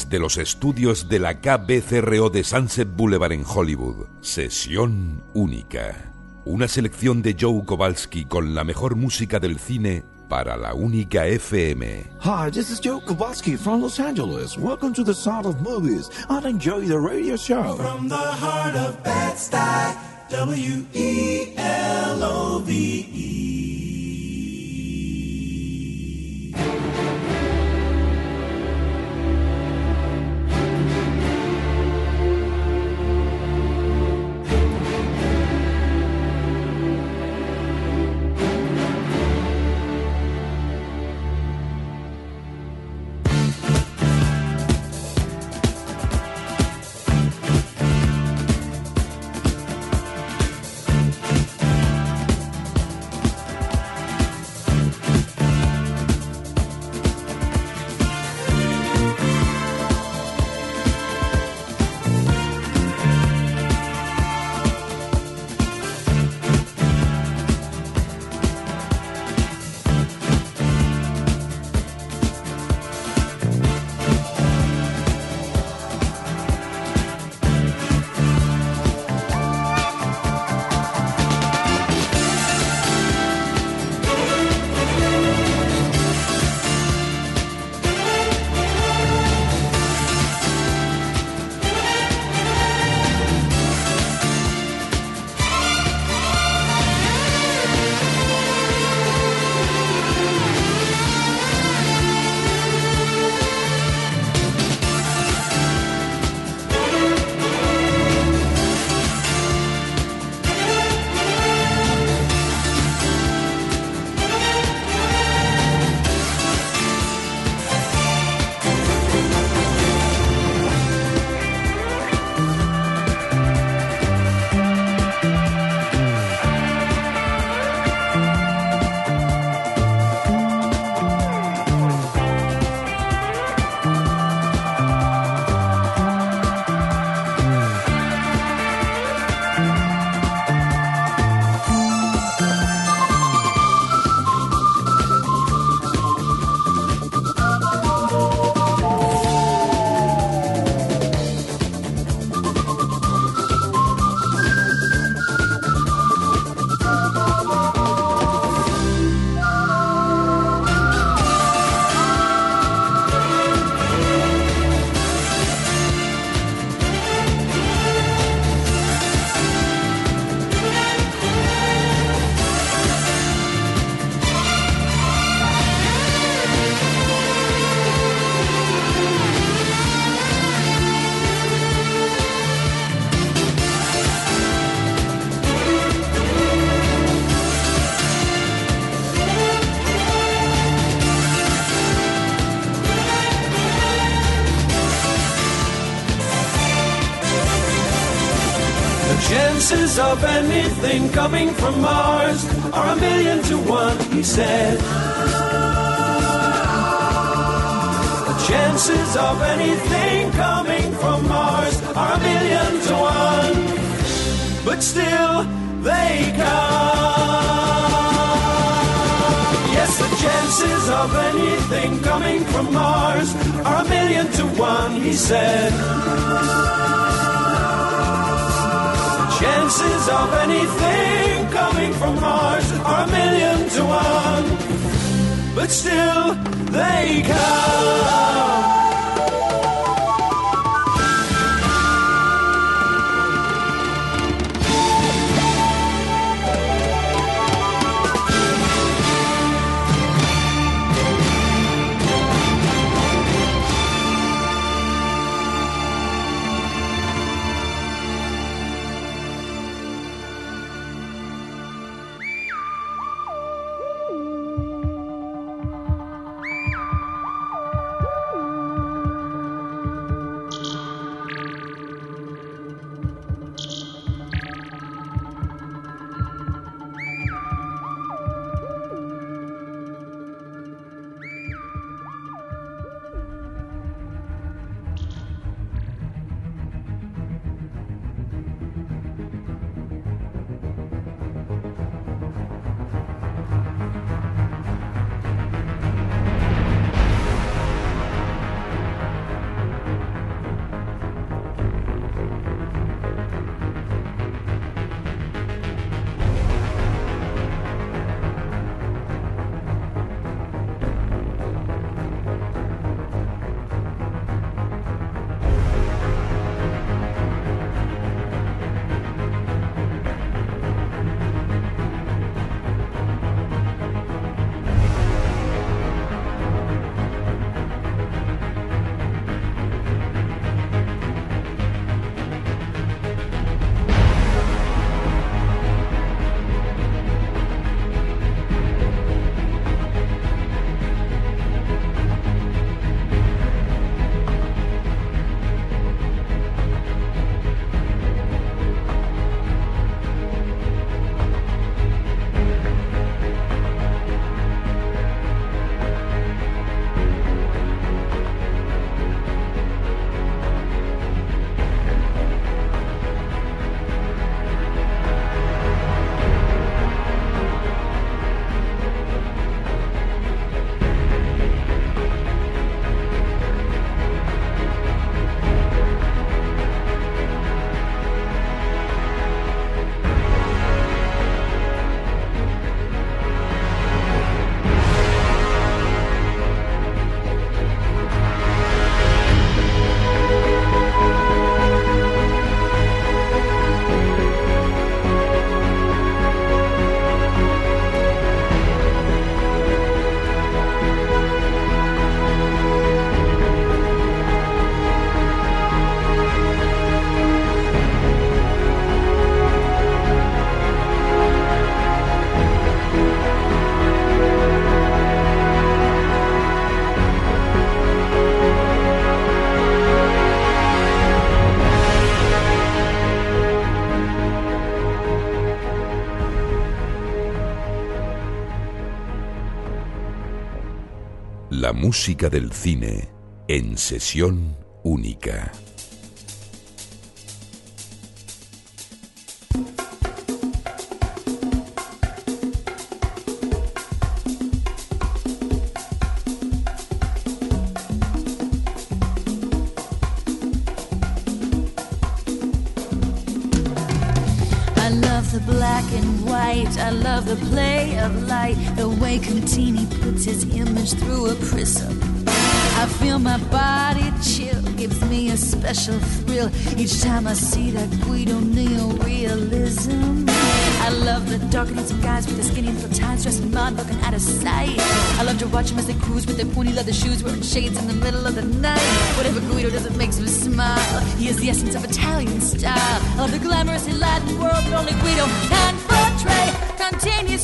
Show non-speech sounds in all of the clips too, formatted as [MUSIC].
Desde los estudios de la KBCRO de Sunset Boulevard en Hollywood, Sesión Única. Una selección de Joe Kowalski con la mejor música del cine para la única FM. Hi, this is Joe Kowalski from Los Angeles. Welcome to the Sound of Movies and enjoy the radio show. From the heart of Bed-Stuy, W-E-L-O-V-E. Chances of anything coming from Mars are a million to one, he said. The chances of anything coming from Mars are a million to one, but still they come. Yes, the chances of anything coming from Mars are a million to one, he said. Chances of anything coming from Mars are a million to one, but still they come. La música del cine en sesión única. Each time I see that Guido neo-realism. I love the dark and guys with their skinny little ties, dressed in mud, looking out of sight. I love to watch them as they cruise with their pointy leather shoes, wearing shades in the middle of the night. Whatever Guido does, it makes me smile. He is the essence of Italian style, of the glamorous Latin world that only Guido can portray. Continue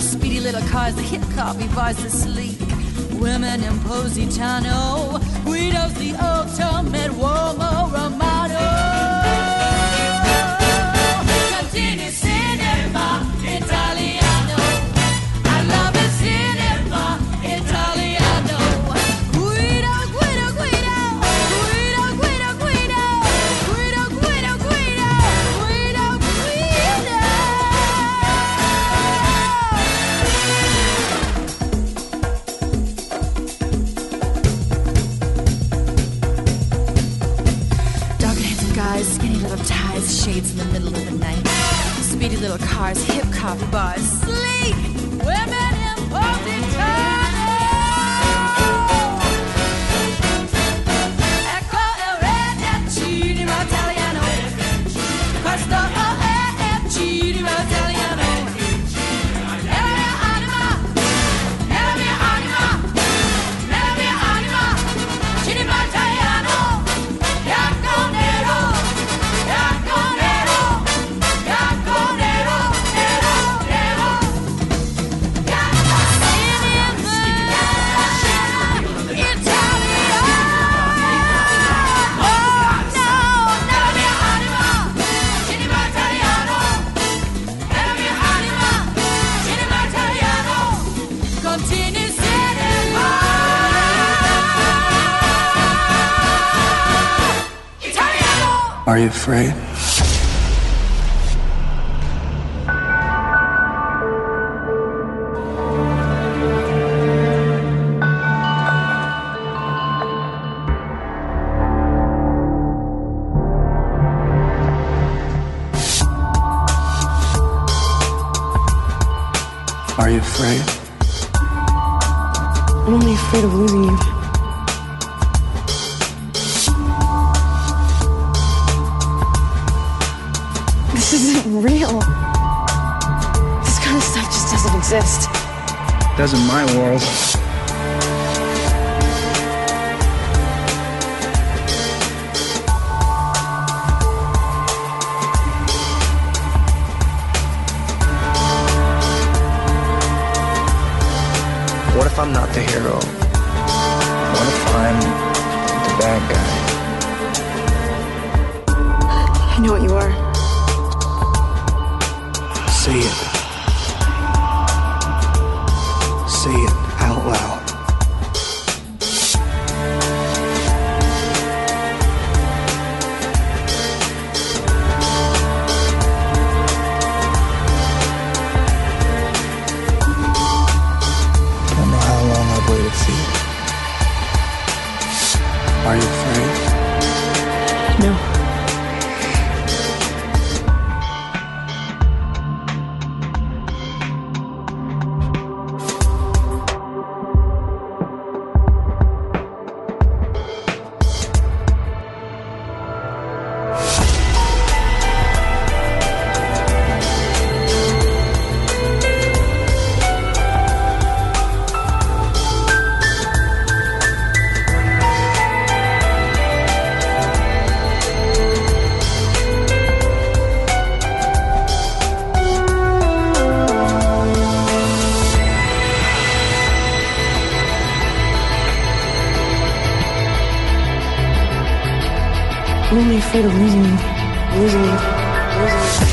the speedy little cars, the hip copy bars, the sleek women in Positano. Guido's the ultimate uomo cars, hip hop bars, sleek afraid? Are you afraid? I'm only afraid of losing you. Real. This kind of stuff just doesn't exist. Does in my world. I'm only afraid of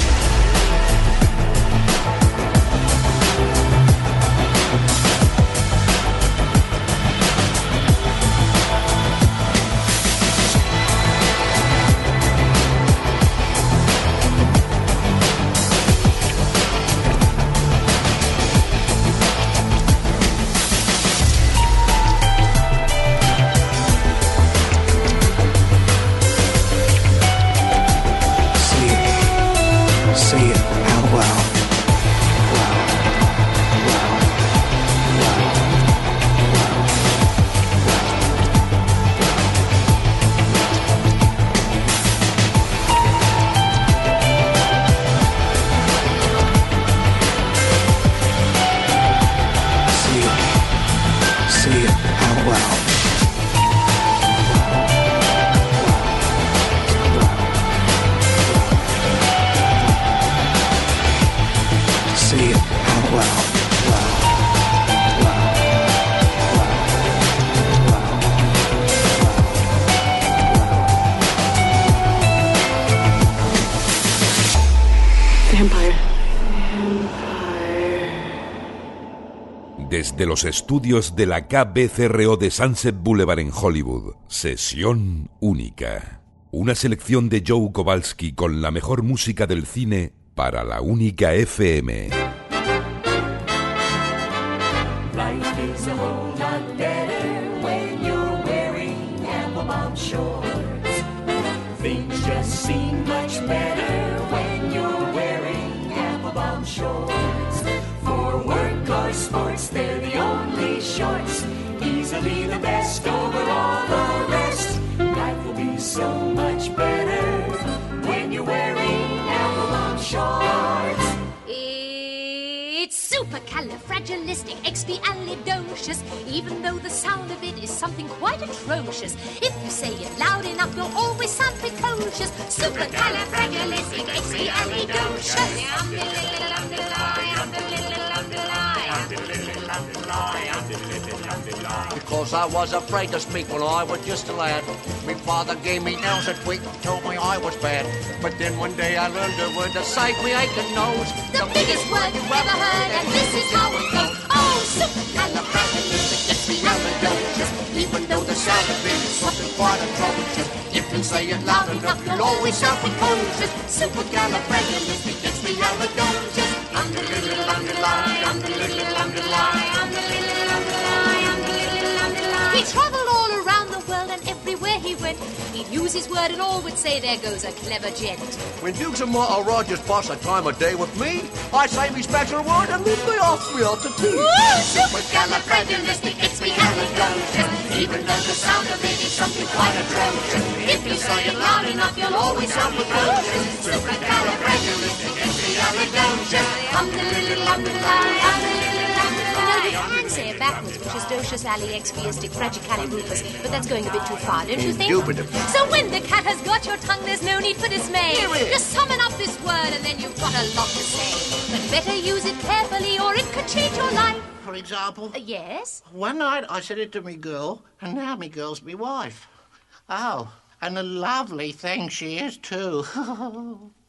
estudios de la KBCRO de Sunset Boulevard en Hollywood, Sesión Única. Una selección de Joe Kowalski con la mejor música del cine para la única FM. Supercalifragilisticexpialidocious, even though the sound of it is something quite atrocious. If you say it loud enough, you'll always sound precocious. Supercalifragilisticexpialidocious. Because I was afraid to speak when I was just a lad. My father gave me nails a tweak and told me I was bad. But then one day I learned a word to save me aching nose. The biggest word you've ever heard, and this is how it goes. Oh, super gallifreyan, it gets me out of supercalifragilisticexpialidocious. Even though the sound of it is something quite atrocious. If you say it loud enough, you'll always sound precocious. Supercalifragilisticexpialidocious. Underline, underline, underline, underline, He traveled all around the world and everywhere he went, he'd use his word and all would say, There goes a clever gent. When Dukes and maharajas pass a time of day with me, I say me special word and then they ask me out to tea. Supercalifragilisticexpialidocious. Even though the sound of it is something quite atrocious. If you say it loud enough, you'll always sound precocious. Supercalifragilisticexpialidocious. Umdalilly, umdalilly, umdalilly, umdalilly. You can say it backwards, which is docious ali expiistic fragicalirufus, but that's going a bit too far, don't you think? Indubitably. So when the cat has got your tongue, there's no need for dismay. Just summon up this word and then you've got a lot to say. But better use it carefully or it could change your life. For example, Uh, yes? one night I said it to me girl, and now me girl's me wife. Oh, and a lovely thing she is too. [LAUGHS]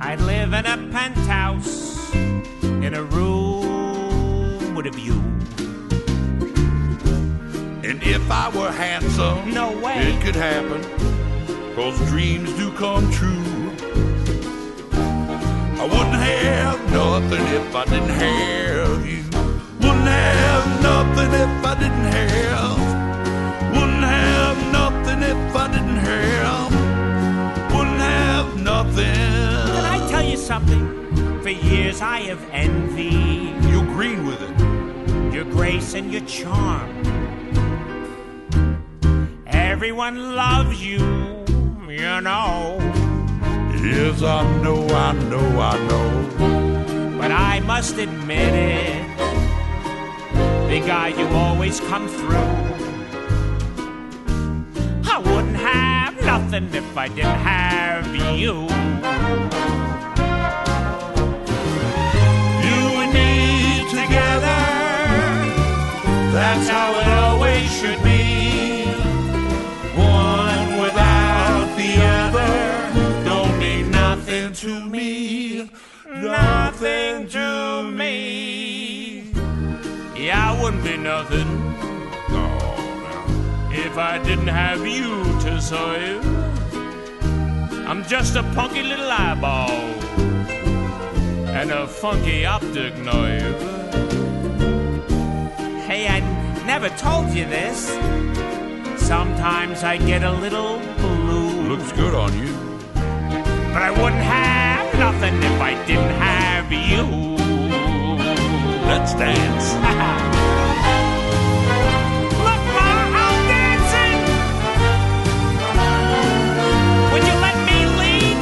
I'd live in a penthouse in a room with a view. and if I were handsome, No way. it could happen, cause dreams do come true. I wouldn't have nothing if I didn't have you. Wouldn't have nothing if I didn't have. Wouldn't have nothing if I didn't have. Wouldn't have nothing. Something? For years I have envied You green with it. your grace and your charm. Everyone loves you, you know. Yes, I know, I know, I know. But I must admit it, big guy, you always come through. I wouldn't have nothing if I didn't have you. You That's how it always should be. One without the other don't mean nothing to me. Nothing to me. Yeah, I wouldn't be nothing no, if I didn't have you to serve. I'm just a punky little eyeball and a funky optic nerve. Never told you this. Sometimes I get a little blue. Looks good on you. But I wouldn't have nothing if I didn't have you. Let's dance. [LAUGHS] Look, Ma, I'm dancing. Would you let me lead?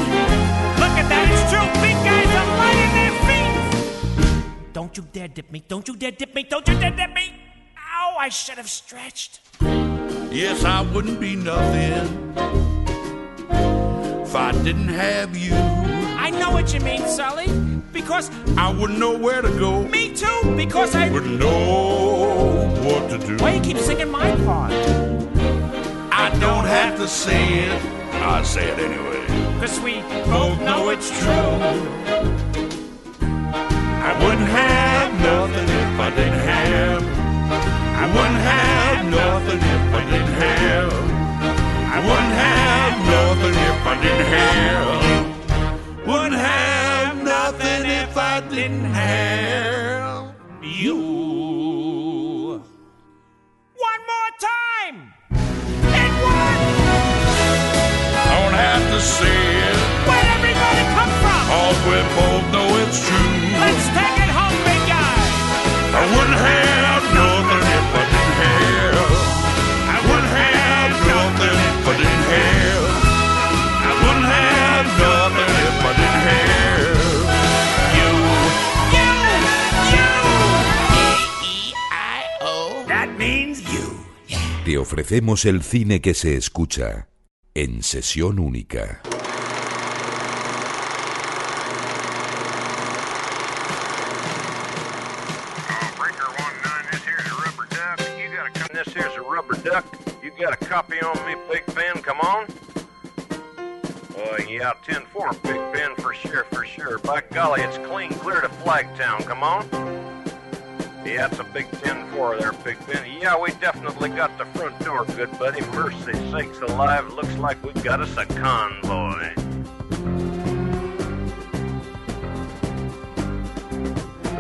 Look at that, it's true. Big guys are lighting their feet. Don't you dare dip me. Don't you dare dip me. Don't you dare dip me. I should have stretched. Yes, I wouldn't be nothing if I didn't have you. I know what you mean, Sully. Because I wouldn't know where to go. me too. Because I. Wouldn't know what to do. Why you keep singing my part? I don't have to say it. I say it anyway. Cause we both know it's true. I wouldn't have nothing if I didn't have. I wouldn't have nothing if I didn't have. I wouldn't have nothing if I didn't have. Wouldn't have nothing if I didn't have You. One more time. And one. Don't have to say it. Where'd everybody come from? All we both know it's true. Let's take it home, big guy. I wouldn't have ofrecemos el cine que se escucha en sesión única. Breaker one nine, this here's a rubber duck. You got a co- this here's a rubber duck. You got a copy on me, Big Ben? Come on. Oh yeah, 10-4, Big Ben, for sure, for sure. By golly, it's clean clear to Flagtown. Come on. Yeah, it's a big 10-4 there, Big Ben. Yeah, we definitely got the front door, good buddy. Mercy sakes alive, looks like we got us a convoy.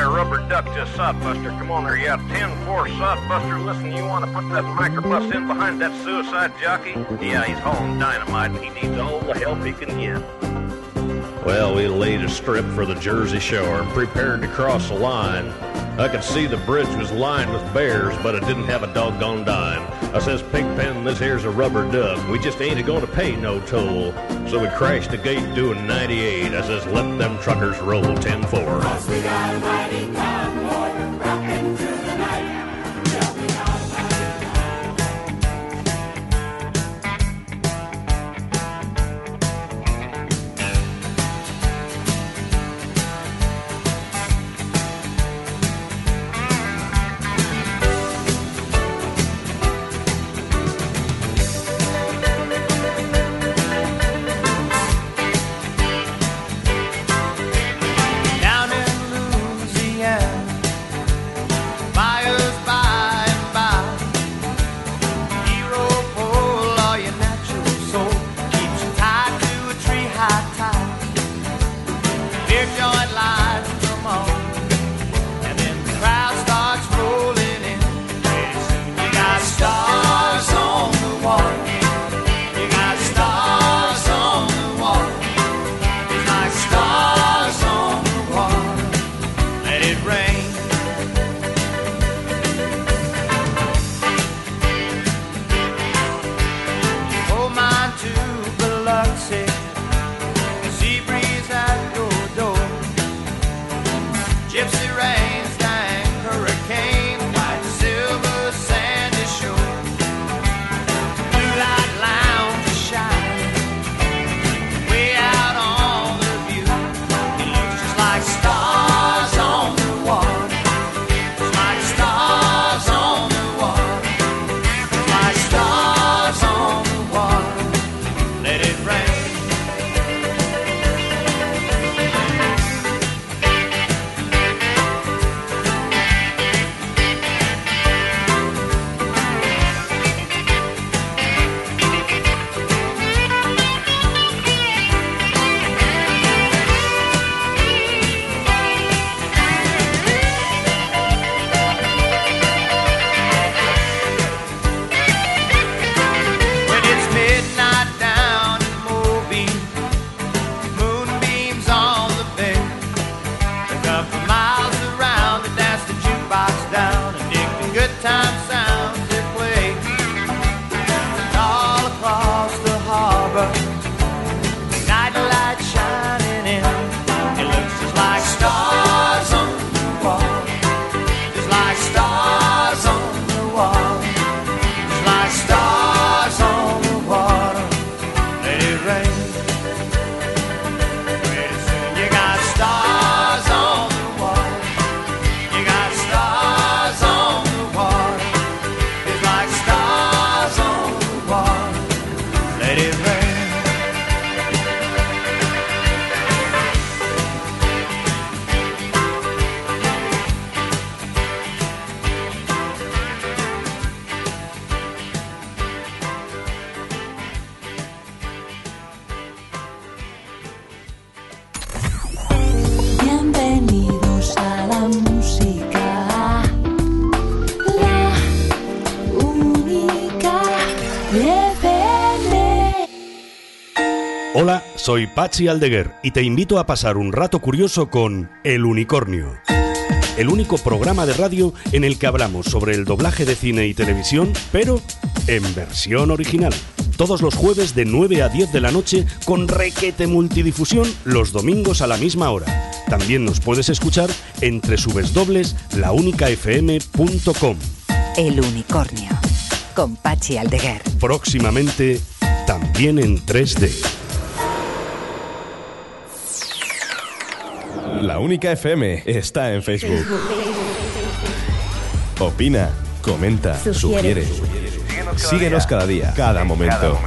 Hey, rubber duck just sodbuster. Come on there, you out 10-4 sodbuster. Listen, you want to put that microbus in behind that suicide jockey? Yeah, he's hauling dynamite and he needs all the help he can get. Well, we laid a strip for the Jersey Shore and prepared to cross the line. I could see the bridge was lined with bears, but it didn't have a doggone dime. I says, Pigpen, this here's a rubber duck. We just ain't a-gonna pay no toll. So we crashed the gate doing 98. I says, let them truckers roll 10-4. We got a mighty rocking soy Pachi Aldeguer y te invito a pasar un rato curioso con El Unicornio. El único programa de radio en el que hablamos sobre el doblaje de cine y televisión, pero en versión original. Todos los jueves de 9 a 10 de la noche con requete multidifusión los domingos a la misma hora. También nos puedes escuchar en www.launicafm.com. El unicornio. Con Pachi Aldeguer. Próximamente también en 3D. La única FM está en Facebook. Opina, comenta, Sugiere. sugiere. Síguenos cada día, cada momento.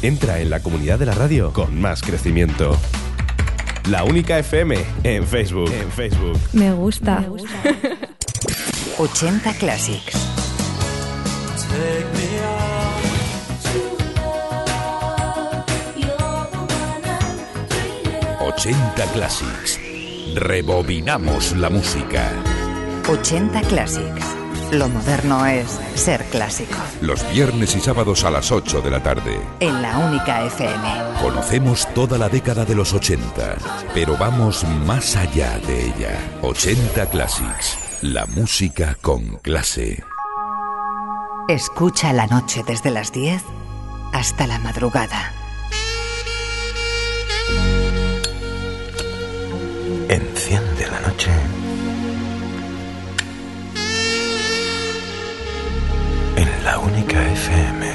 Entra en la comunidad de la radio con más crecimiento. La única FM en Facebook. En Facebook. Me gusta. 80 Classics. 80 Classics. Rebobinamos la música. 80 Classics. Lo moderno es ser clásico. Los viernes y sábados a las 8 de la tarde. En la única FM. Conocemos toda la década de los 80, pero vamos más allá de ella. 80 Classics. La música con clase. Escucha la noche desde las 10 hasta la madrugada. Noche. En la única FM.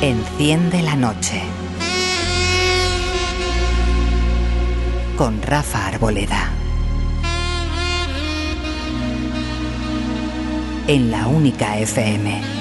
Enciende la noche. Con Rafa Arboleda. En la única FM.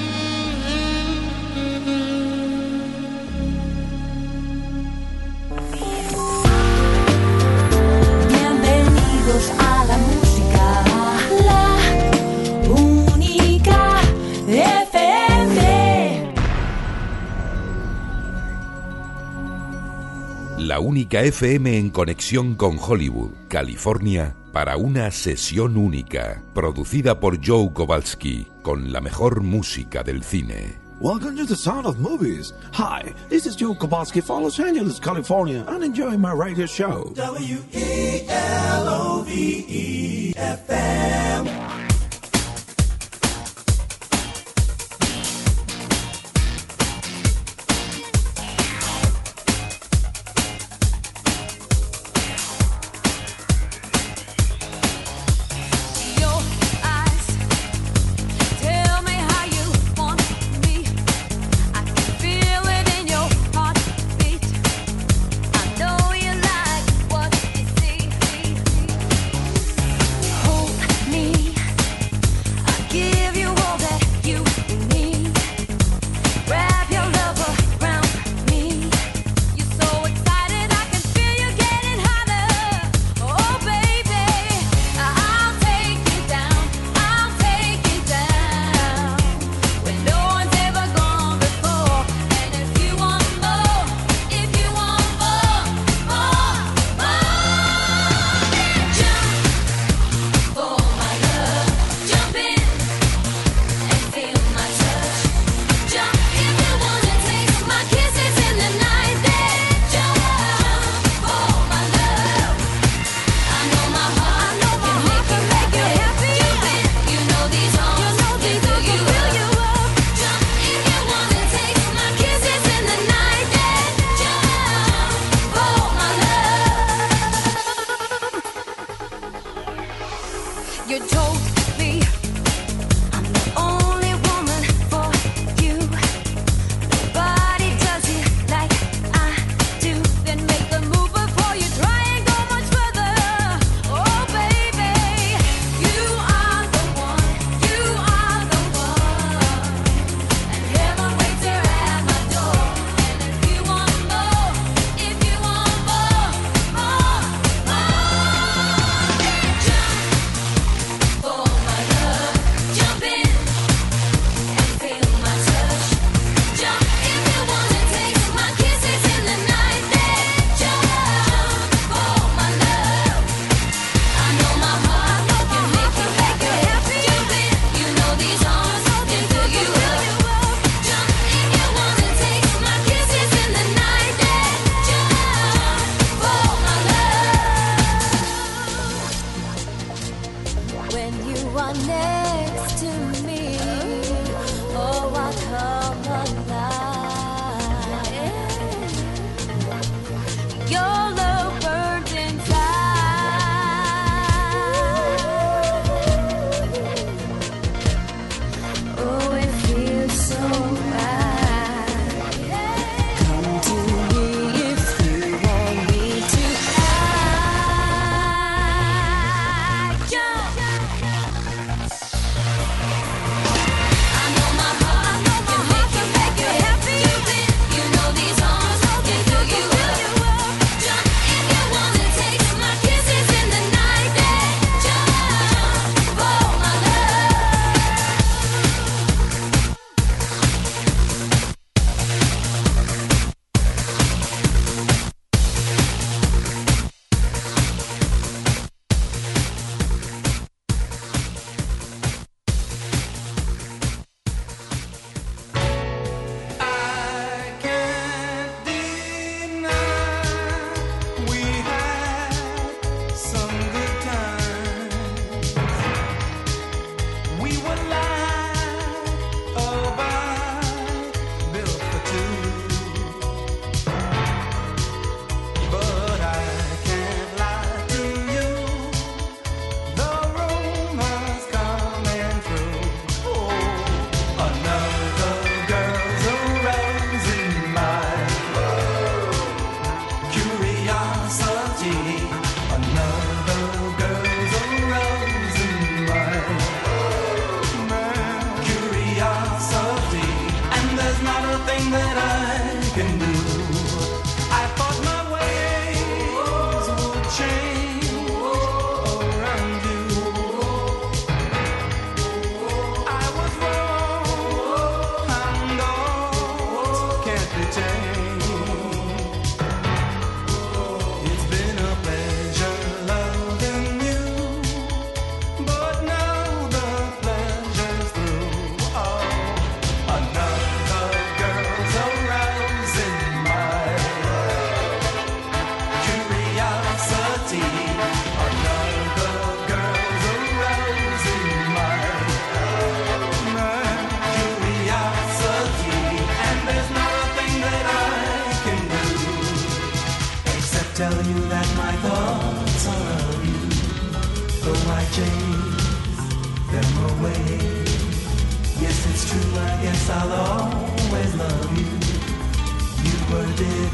Única FM en conexión con Hollywood, California, para una sesión única, producida por Joe Kowalski, con la mejor música del cine. Welcome to the Sound of Movies. Hi, this is Joe Kowalski from Los Angeles, California, and enjoying my radio show. W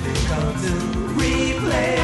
Come to replay.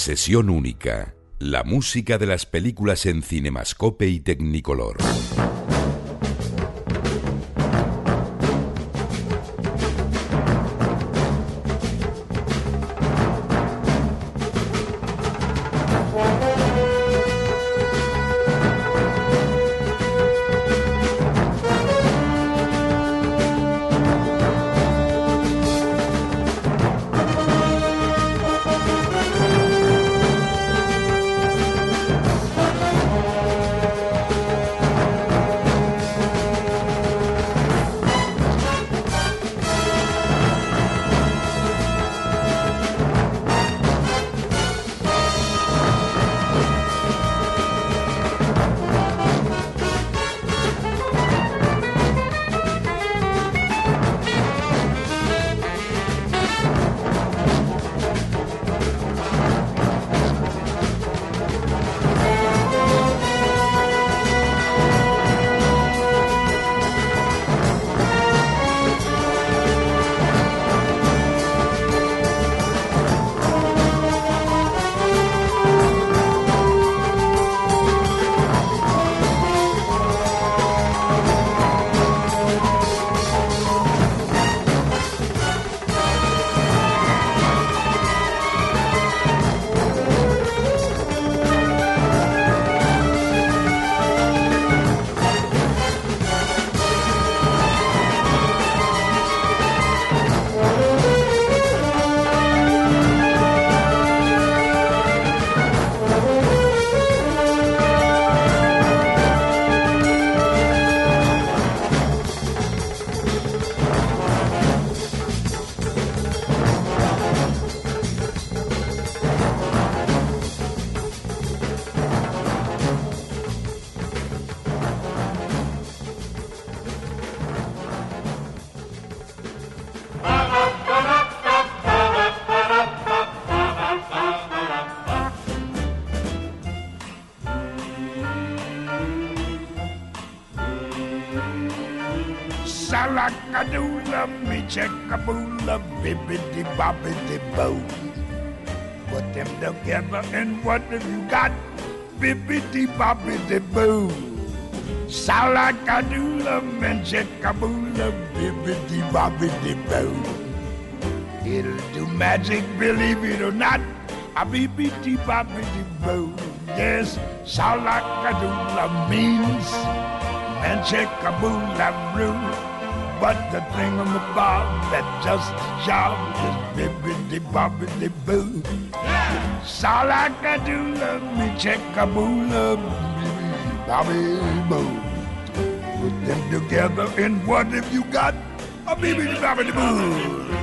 sesión única, la música de las películas en Cinemascope y Technicolor. Bobbidi boo. Put them together and what have you got? Bibbidi bobbidi boo. Salakadoola and check a boola bibbidi bobbidi boo. It'll do magic, believe it or not. A bibbidi bobbidi boo. Yes, salakadoola means check brew. But the thing on the bob that the job is bibbidi bobbidi boo. Salakadoola, me check a boola, bibbidi bobby boo. Put them together and what have you got? A bibbidi bobbidi boo.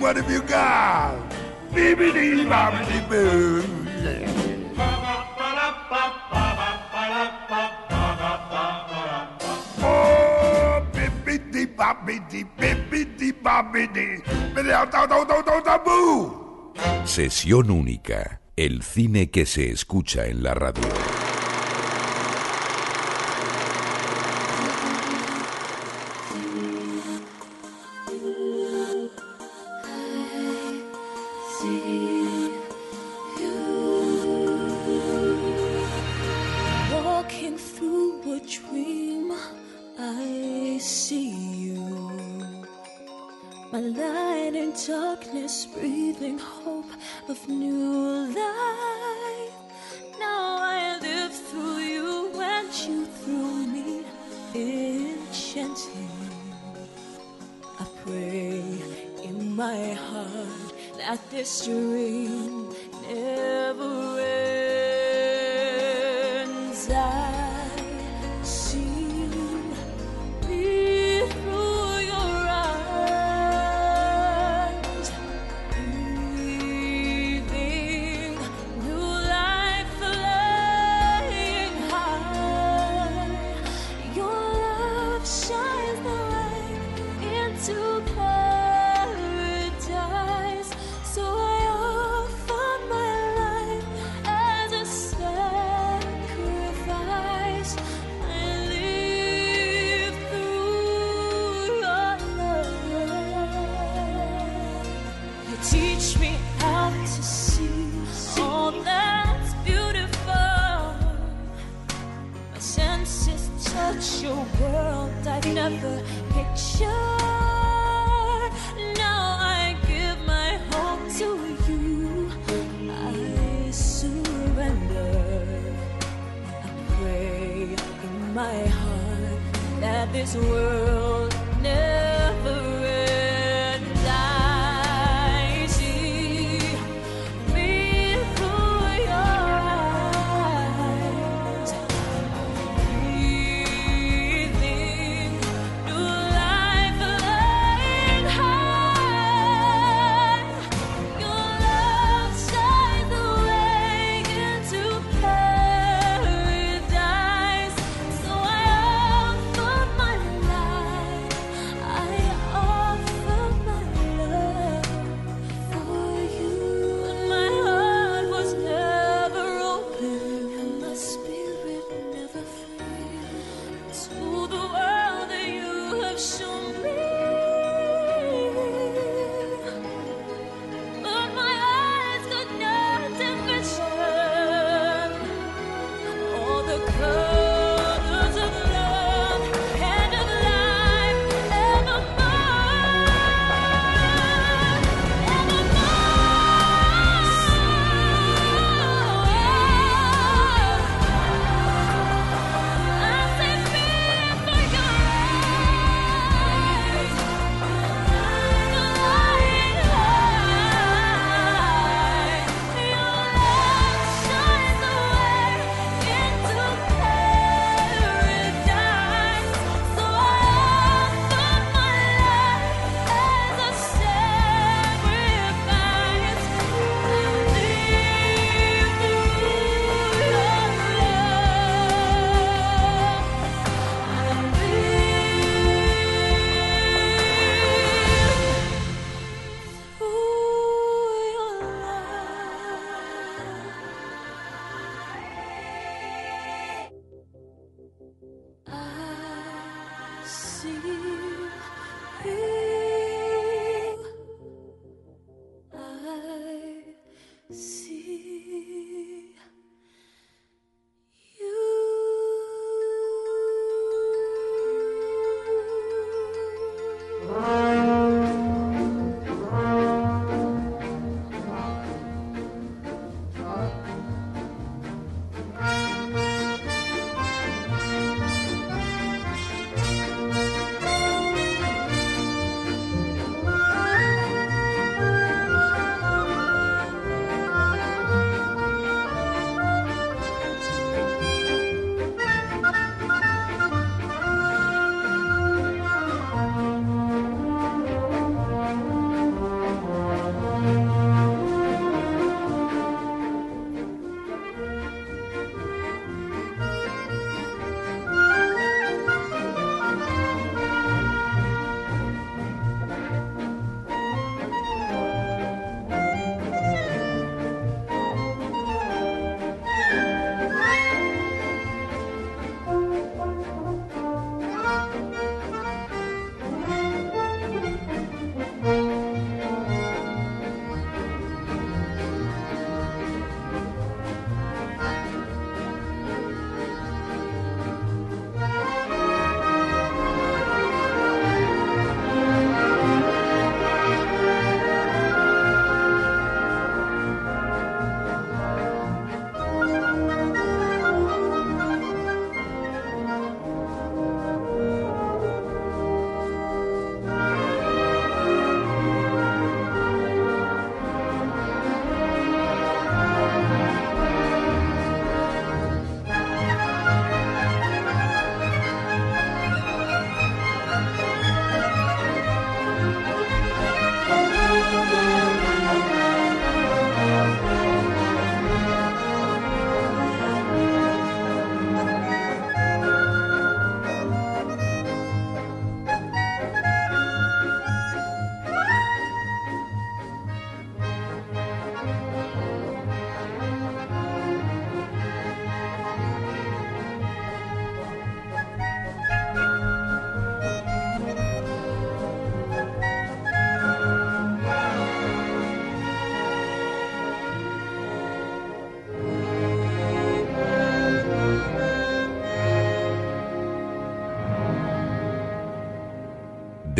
What have you got? Sesión única. El cine que se escucha en la radio. My light in darkness, breathing hope of new life. Now I live through you and you through me, enchanting. I pray in my heart that this dream never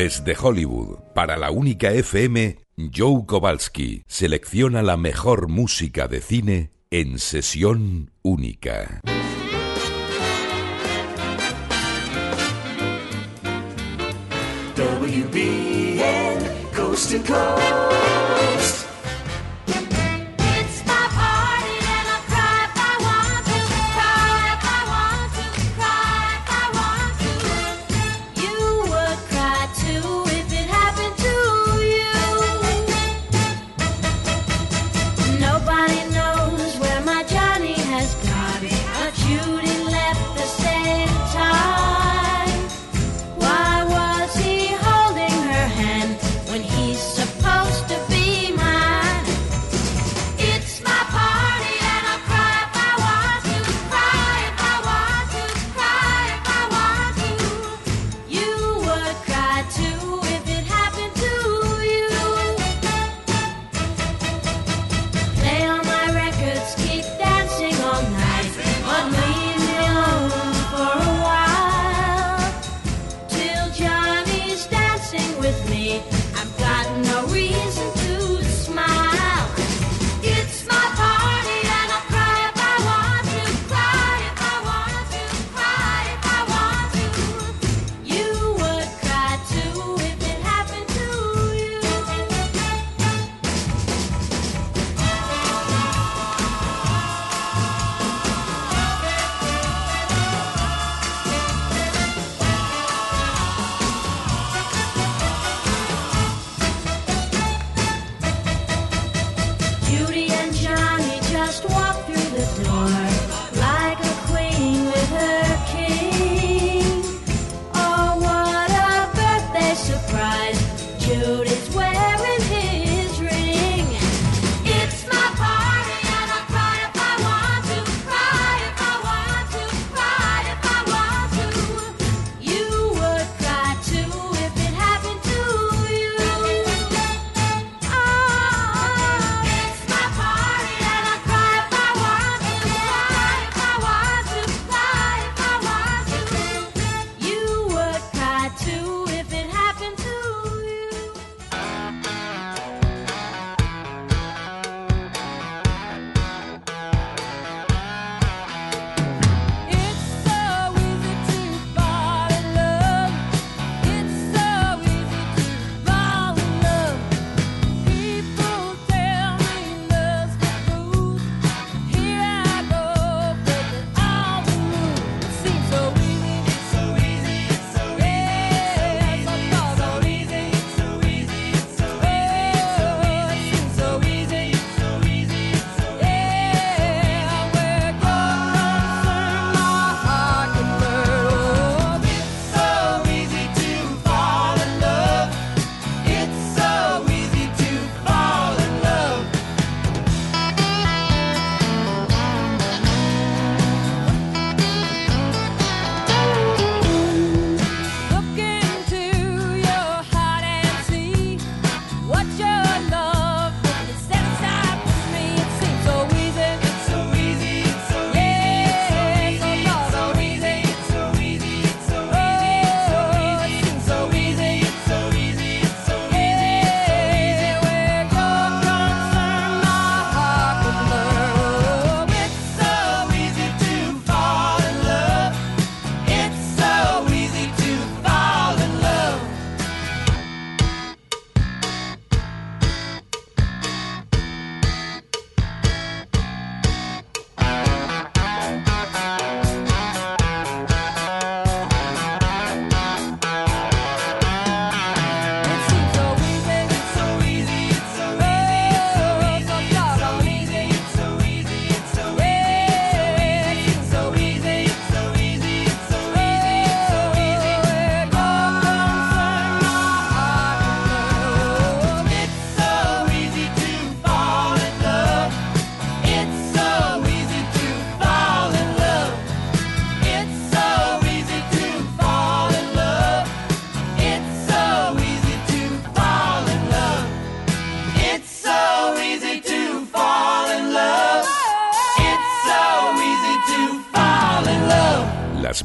Desde Hollywood, para la única FM, Joe Kowalski selecciona la mejor música de cine en sesión única.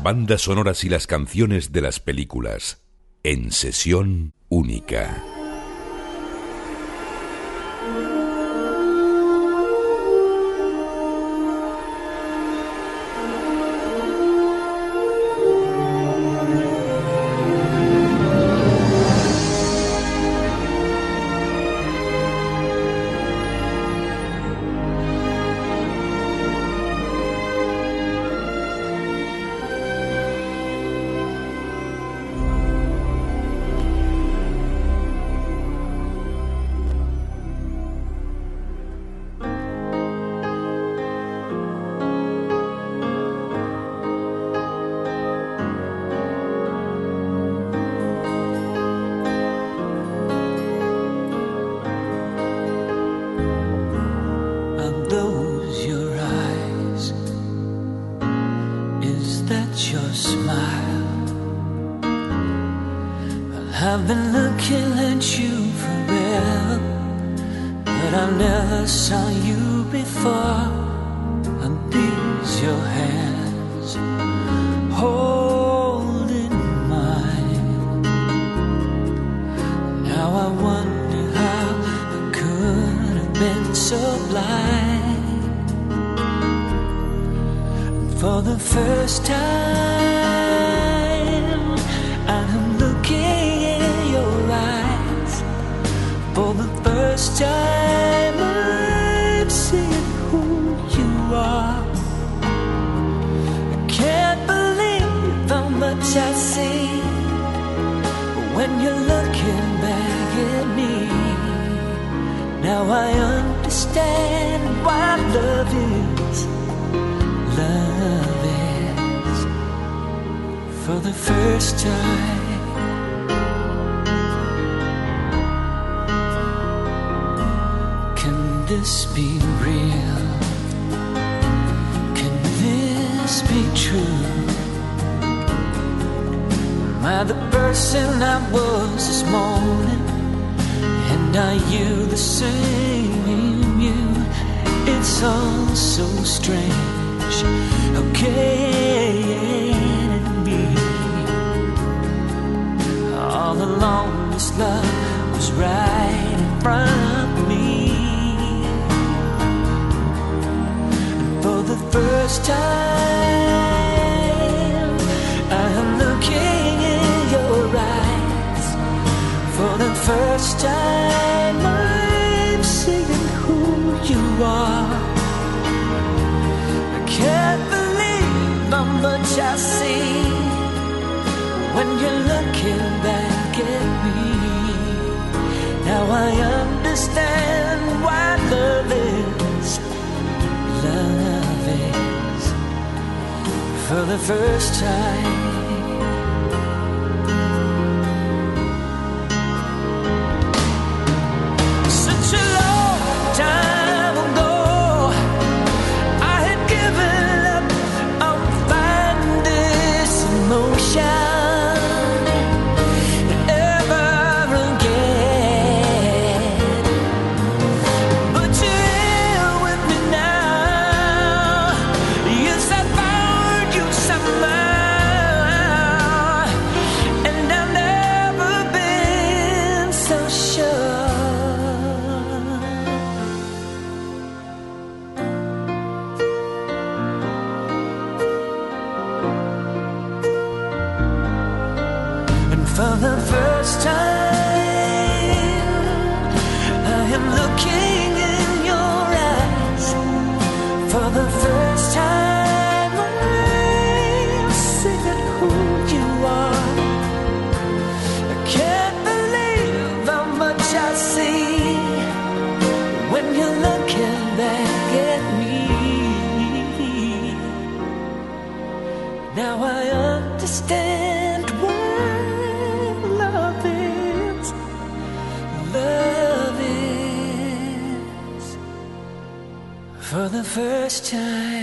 Bandas sonoras y las canciones de las películas, en sesión única. First time. Can this be real? Can this be true? Am I the person I was this morning? And are you the same you? It's all so strange. How All along this love was right in front of me. And for the first time, I am looking in your eyes. For the first time, I'm seeing who you are. I can't believe how much I see when you're looking I understand why love is, love is, for the first time. First time.